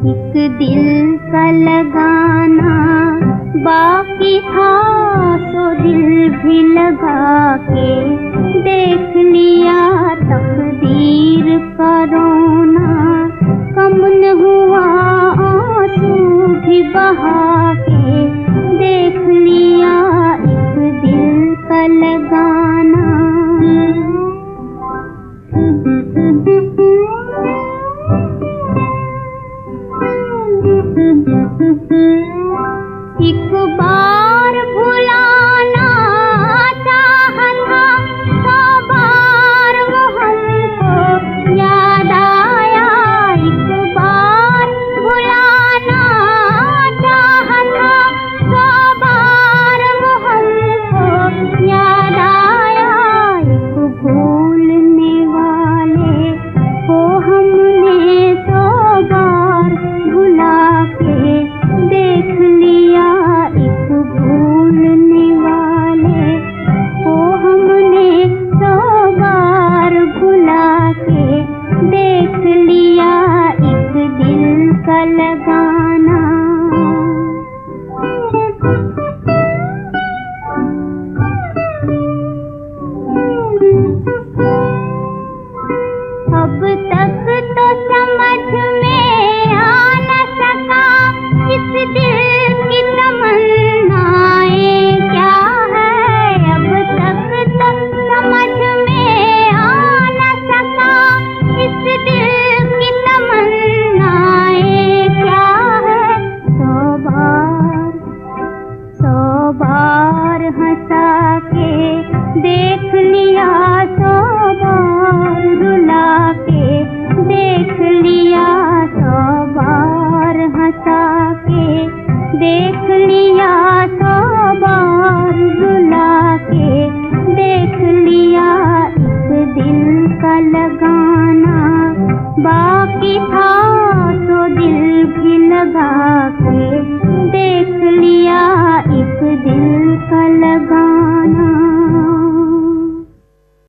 एक दिल का लगाना बाकी था सो दिल भी लगा के देख Mm-hmm. लगा बार हंसा के देख लिया, सो बार रुला के देख लिया, सो बार हंसा के देख लिया, सो बार रुला के देख लिया, इस दिल का लगाना बाकी था